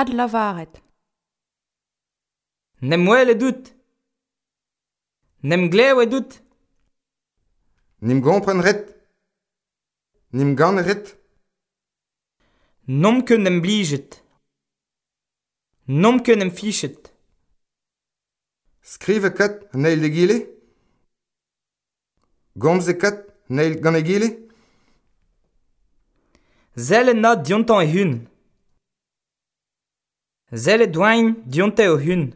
ad lavaret. Nem wel e dout. Nem glev e dout. Nim gompren ret. Nim gan ret. Nomke nem blijet. Nomke nem fichet. Skrive kat neil de gile. Gomze kat neil gane gile. Zelle na diontan e hun. Sellet dwain dionte o hun.